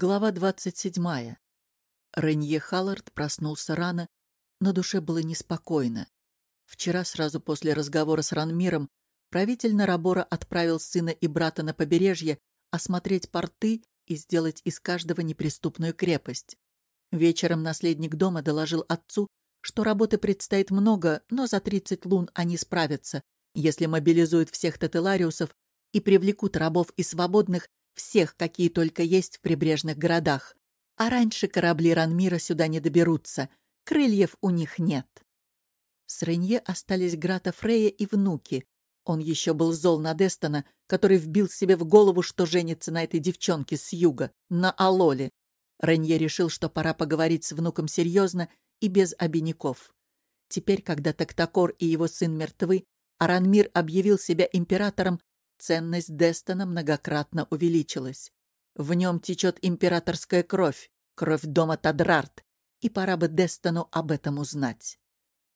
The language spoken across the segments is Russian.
Глава двадцать седьмая. Ренье Халлард проснулся рано, но душе было неспокойно. Вчера, сразу после разговора с Ранмиром, правитель Нарабора отправил сына и брата на побережье осмотреть порты и сделать из каждого неприступную крепость. Вечером наследник дома доложил отцу, что работы предстоит много, но за тридцать лун они справятся, если мобилизуют всех тетелариусов и привлекут рабов и свободных всех, какие только есть в прибрежных городах. А раньше корабли Ранмира сюда не доберутся, крыльев у них нет. С Ренье остались Грата Фрея и внуки. Он еще был зол на Дестона, который вбил себе в голову, что женится на этой девчонке с юга, на Алоле. Ренье решил, что пора поговорить с внуком серьезно и без обиняков. Теперь, когда Тактакор и его сын мертвы, Аранмир объявил себя императором, Ценность Дестона многократно увеличилась. В нем течет императорская кровь, кровь дома Тадрарт, и пора бы Дестону об этом узнать.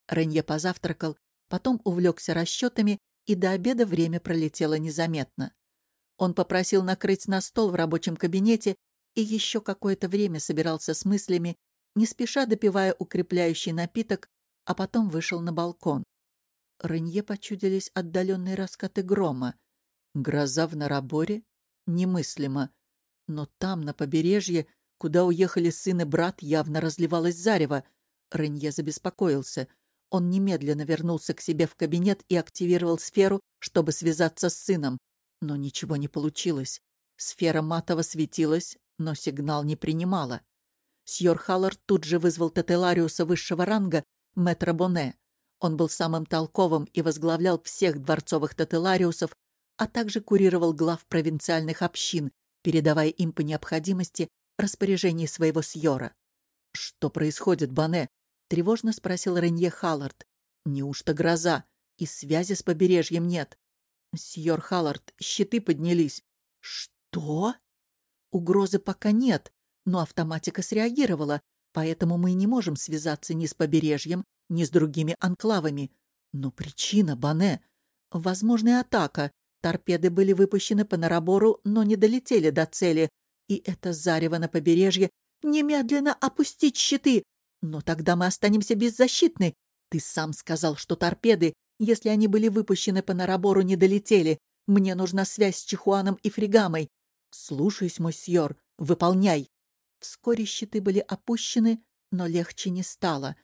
Ренье позавтракал, потом увлекся расчетами, и до обеда время пролетело незаметно. Он попросил накрыть на стол в рабочем кабинете и еще какое-то время собирался с мыслями, не спеша допивая укрепляющий напиток, а потом вышел на балкон. Ренье почудились отдаленные раскаты грома. Гроза в Нараборе? Немыслимо. Но там, на побережье, куда уехали сын и брат, явно разливалось зарево. Ренье забеспокоился. Он немедленно вернулся к себе в кабинет и активировал сферу, чтобы связаться с сыном. Но ничего не получилось. Сфера матово светилась, но сигнал не принимала. Сьор Халлард тут же вызвал Тетелариуса высшего ранга, мэтра Боне. Он был самым толковым и возглавлял всех дворцовых Тетелариусов, а также курировал глав провинциальных общин, передавая им по необходимости распоряжение своего сьора. «Что происходит, Бане?» — тревожно спросил Ренье Халлард. «Неужто гроза? И связи с побережьем нет?» «Сьор Халлард, щиты поднялись». «Что?» «Угрозы пока нет, но автоматика среагировала, поэтому мы не можем связаться ни с побережьем, ни с другими анклавами. Но причина, Бане, возможная атака, Торпеды были выпущены по Нарабору, но не долетели до цели. И это зарево на побережье. Немедленно опустить щиты! Но тогда мы останемся беззащитны. Ты сам сказал, что торпеды, если они были выпущены по Нарабору, не долетели. Мне нужна связь с Чихуаном и Фригамой. Слушаюсь, мой сьор, выполняй. Вскоре щиты были опущены, но легче не стало.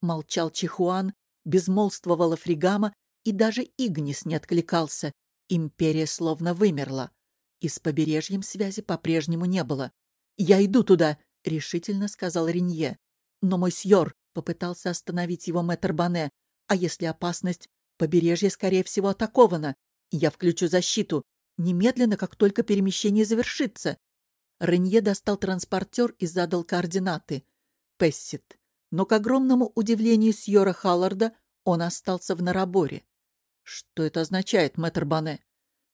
Молчал Чихуан, безмолвствовала Фригама, и даже Игнис не откликался. Империя словно вымерла. И с побережьем связи по-прежнему не было. «Я иду туда!» — решительно сказал Ренье. Но мой сьор попытался остановить его мэтр Бане. «А если опасность? Побережье, скорее всего, атаковано. Я включу защиту. Немедленно, как только перемещение завершится». Ренье достал транспортер и задал координаты. Пессит. Но, к огромному удивлению Сьора Халларда, он остался в Нараборе. Что это означает, мэтр Бане?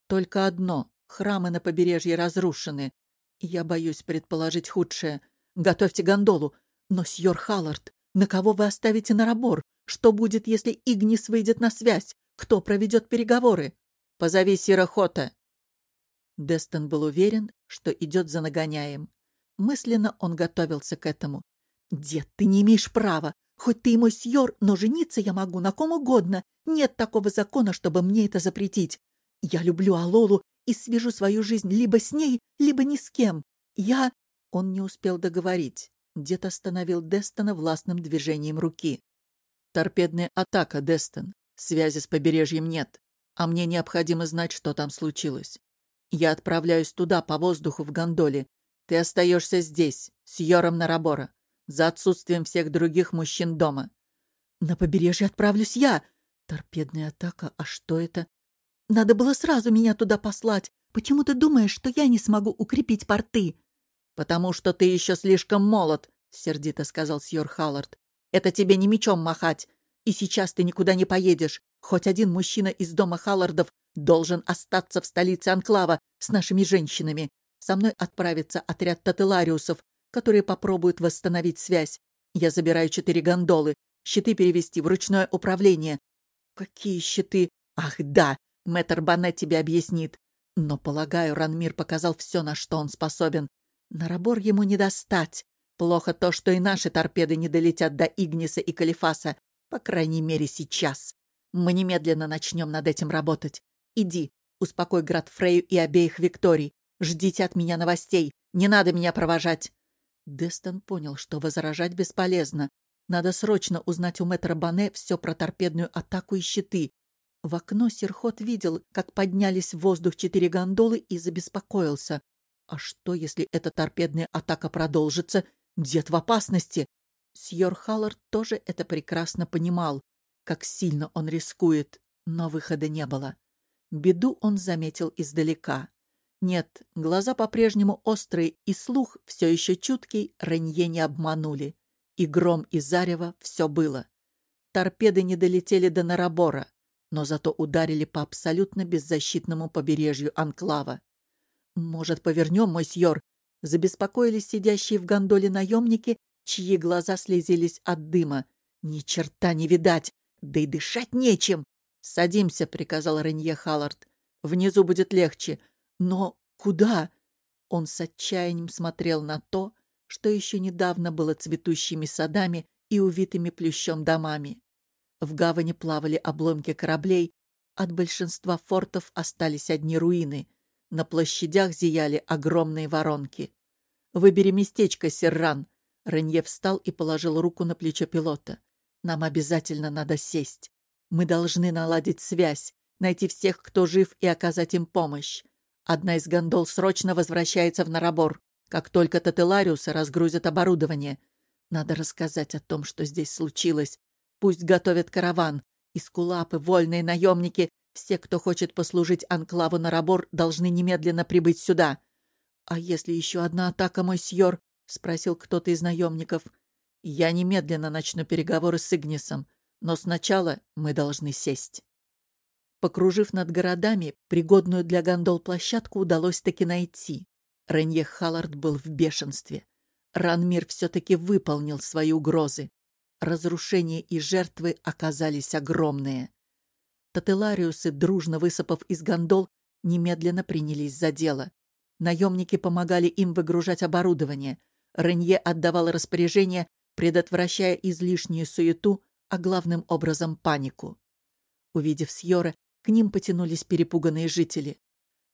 Только одно. Храмы на побережье разрушены. Я боюсь предположить худшее. Готовьте гондолу. Но, сьор Халлард, на кого вы оставите Нарабор? Что будет, если Игнис выйдет на связь? Кто проведет переговоры? Позови Сирохота. Дестон был уверен, что идет за нагоняем. Мысленно он готовился к этому. «Дед, ты не имеешь права. Хоть ты и мой сьор, но жениться я могу на ком угодно. Нет такого закона, чтобы мне это запретить. Я люблю Алолу и свяжу свою жизнь либо с ней, либо ни с кем. Я...» Он не успел договорить. Дед остановил Дестона властным движением руки. «Торпедная атака, Дестон. Связи с побережьем нет. А мне необходимо знать, что там случилось. Я отправляюсь туда, по воздуху, в гондоле. Ты остаешься здесь, с Йором Нарабора за отсутствием всех других мужчин дома. На побережье отправлюсь я. Торпедная атака, а что это? Надо было сразу меня туда послать. Почему ты думаешь, что я не смогу укрепить порты? Потому что ты еще слишком молод, сердито сказал сьор Халлард. Это тебе не мечом махать. И сейчас ты никуда не поедешь. Хоть один мужчина из дома Халлардов должен остаться в столице Анклава с нашими женщинами. Со мной отправится отряд тателариусов, которые попробуют восстановить связь. Я забираю четыре гондолы. Щиты перевести в ручное управление. Какие щиты? Ах, да, мэтр Бане тебе объяснит. Но, полагаю, Ранмир показал все, на что он способен. Нарабор ему не достать. Плохо то, что и наши торпеды не долетят до Игниса и Калифаса, по крайней мере, сейчас. Мы немедленно начнем над этим работать. Иди, успокой град Фрею и обеих Викторий. Ждите от меня новостей. Не надо меня провожать. Дестон понял, что возражать бесполезно. Надо срочно узнать у мэтра Бане все про торпедную атаку и щиты. В окно Серхот видел, как поднялись в воздух четыре гондолы и забеспокоился. А что, если эта торпедная атака продолжится? Дед в опасности. Сьор Халлард тоже это прекрасно понимал, как сильно он рискует, но выхода не было. Беду он заметил издалека. Нет, глаза по-прежнему острые, и слух, все еще чуткий, Ренье не обманули. И гром, и зарево все было. Торпеды не долетели до Нарабора, но зато ударили по абсолютно беззащитному побережью Анклава. «Может, повернем, мой сьор?» Забеспокоились сидящие в гондоле наемники, чьи глаза слезились от дыма. «Ни черта не видать! Да и дышать нечем!» «Садимся», — приказал Ренье Халлард. «Внизу будет легче. Но куда?» Он с отчаянием смотрел на то, что еще недавно было цветущими садами и увитыми плющом домами. В гавани плавали обломки кораблей, от большинства фортов остались одни руины. На площадях зияли огромные воронки. «Выбери местечко, Серран!» Ренье встал и положил руку на плечо пилота. «Нам обязательно надо сесть. Мы должны наладить связь, найти всех, кто жив, и оказать им помощь. Одна из гондол срочно возвращается в Нарабор, как только Тателариусы разгрузят оборудование. Надо рассказать о том, что здесь случилось. Пусть готовят караван. Искулапы, вольные наемники, все, кто хочет послужить анклаву Нарабор, должны немедленно прибыть сюда. «А если еще одна атака, мой сьор?» — спросил кто-то из наемников. «Я немедленно начну переговоры с Игнисом. Но сначала мы должны сесть. Покружив над городами, пригодную для гондол площадку удалось таки найти. Ренье Халлард был в бешенстве. Ранмир все-таки выполнил свои угрозы. Разрушения и жертвы оказались огромные. Тателариусы, дружно высыпав из гондол, немедленно принялись за дело. Наемники помогали им выгружать оборудование. Ренье отдавал распоряжение, предотвращая излишнюю суету, а главным образом панику. Увидев Сьора, к ним потянулись перепуганные жители.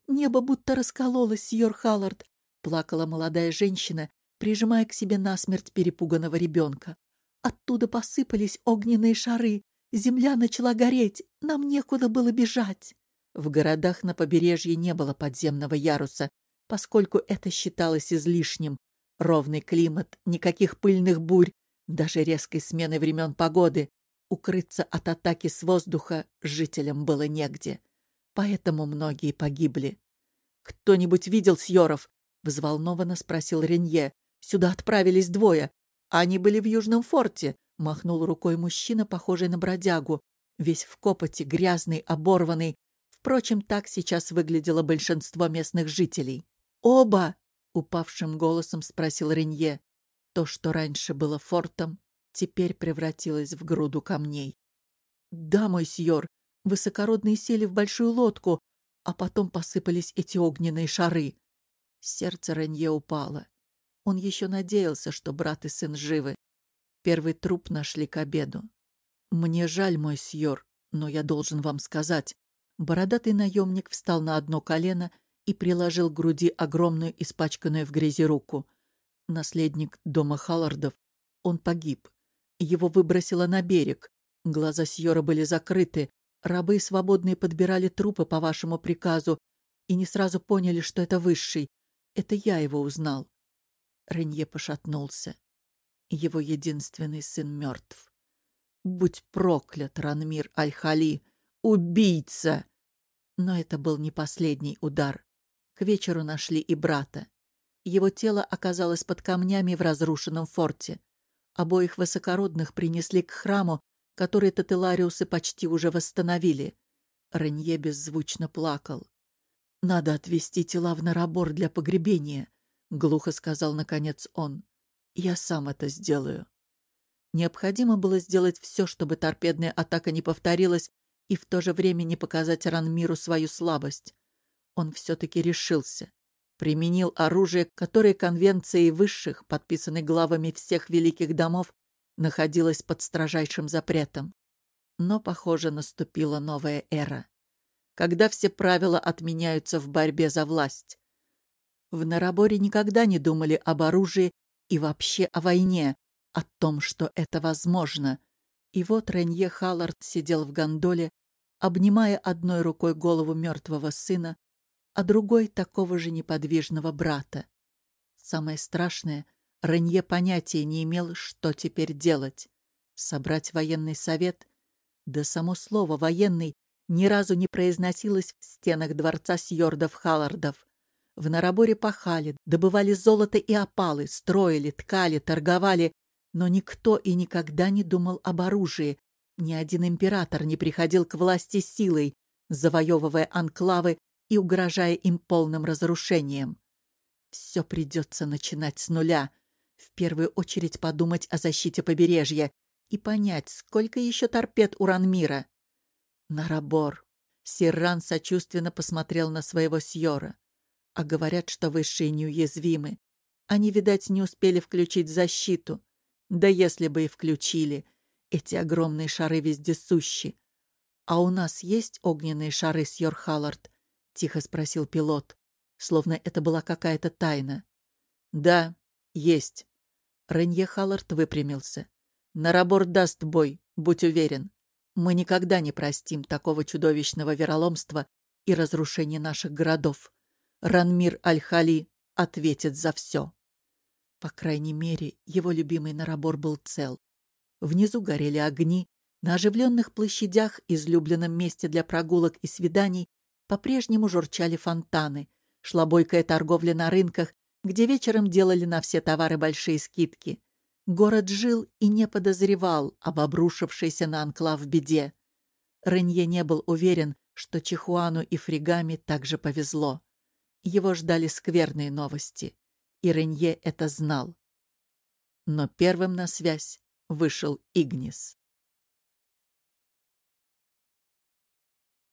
«Небо будто раскололось, Сьор Халлард!» — плакала молодая женщина, прижимая к себе насмерть перепуганного ребенка. «Оттуда посыпались огненные шары, земля начала гореть, нам некуда было бежать!» В городах на побережье не было подземного яруса, поскольку это считалось излишним. Ровный климат, никаких пыльных бурь, даже резкой смены времен погоды. Укрыться от атаки с воздуха жителям было негде. Поэтому многие погибли. «Кто-нибудь видел Сьоров?» — взволнованно спросил Ренье. «Сюда отправились двое. Они были в Южном форте», — махнул рукой мужчина, похожий на бродягу. Весь в копоте, грязный, оборванный. Впрочем, так сейчас выглядело большинство местных жителей. «Оба!» — упавшим голосом спросил Ренье. То, что раньше было фортом, теперь превратилось в груду камней. «Да, мой сьор, высокородные сели в большую лодку, а потом посыпались эти огненные шары». Сердце Ренье упало. Он еще надеялся, что брат и сын живы. Первый труп нашли к обеду. «Мне жаль, мой сьор, но я должен вам сказать». Бородатый наемник встал на одно колено и приложил к груди огромную испачканную в грязи руку наследник дома Халлардов, он погиб. Его выбросило на берег. Глаза Сьора были закрыты. Рабы свободные подбирали трупы по вашему приказу и не сразу поняли, что это высший. Это я его узнал. Ренье пошатнулся. Его единственный сын мертв. Будь проклят, Ранмир Аль-Хали! Убийца! Но это был не последний удар. К вечеру нашли и брата. Его тело оказалось под камнями в разрушенном форте. Обоих высокородных принесли к храму, который Тателариусы почти уже восстановили. Ренье беззвучно плакал. «Надо отвезти тела в Нарабор для погребения», — глухо сказал, наконец, он. «Я сам это сделаю». Необходимо было сделать все, чтобы торпедная атака не повторилась и в то же время не показать Ранмиру свою слабость. Он все-таки решился. Применил оружие, которое Конвенцией высших, подписанной главами всех великих домов, находилось под строжайшим запретом. Но, похоже, наступила новая эра, когда все правила отменяются в борьбе за власть. В Нараборе никогда не думали об оружии и вообще о войне, о том, что это возможно. И вот Ренье Халлард сидел в гондоле, обнимая одной рукой голову мертвого сына, а другой — такого же неподвижного брата. Самое страшное — Ренье понятия не имел, что теперь делать. Собрать военный совет? Да само слово «военный» ни разу не произносилось в стенах дворца Сьордов-Халлардов. В Нараборе пахали, добывали золото и опалы, строили, ткали, торговали, но никто и никогда не думал об оружии. Ни один император не приходил к власти силой, завоевывая анклавы и угрожая им полным разрушением. Все придется начинать с нуля. В первую очередь подумать о защите побережья и понять, сколько еще торпед у Ранмира. Нарабор. Сирран сочувственно посмотрел на своего Сьора а говорят, что высшие неуязвимы. Они, видать, не успели включить защиту. Да если бы и включили, эти огромные шары вездесущи. «А у нас есть огненные шары, сьор Халлард?» — тихо спросил пилот, словно это была какая-то тайна. «Да, есть». Ренье Халлард выпрямился. «Нарабор даст бой, будь уверен. Мы никогда не простим такого чудовищного вероломства и разрушения наших городов. Ранмир Аль-Хали ответит за все. По крайней мере, его любимый Нарабор был цел. Внизу горели огни, на оживленных площадях, излюбленном месте для прогулок и свиданий, по-прежнему журчали фонтаны, шла бойкая торговля на рынках, где вечером делали на все товары большие скидки. Город жил и не подозревал об обрушившейся на анклав беде. Ренье не был уверен, что Чихуану и Фригами также повезло. Его ждали скверные новости, и Ренье это знал. Но первым на связь вышел Игнис.